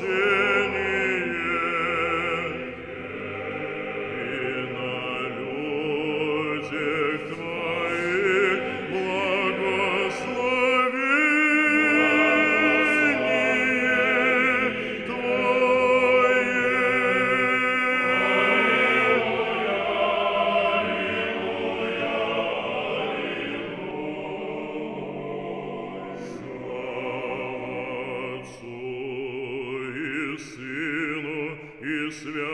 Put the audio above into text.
say свят.